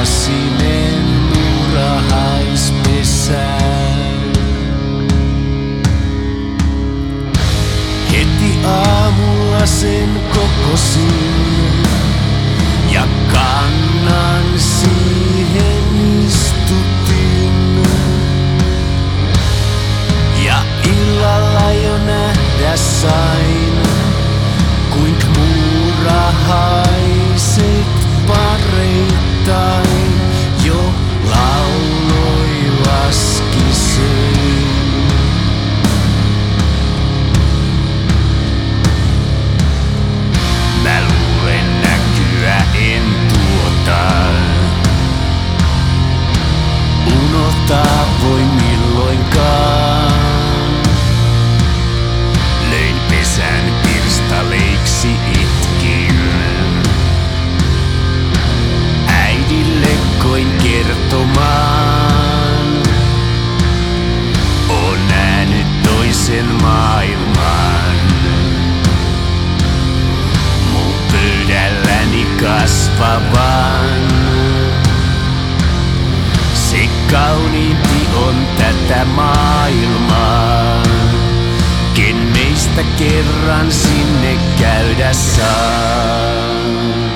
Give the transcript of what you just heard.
Asinen murahaispesään. Heti aamulla sen kokosin. Unohtaa voi milloinkaan. Löin pesän pirstaleiksi itkin. Äidille koin kertomaan. On nähnyt toisen maailman. Mun pöydälläni kasvavan. Kauniimpi on tätä maailmaa, ken meistä kerran sinne käydä saa.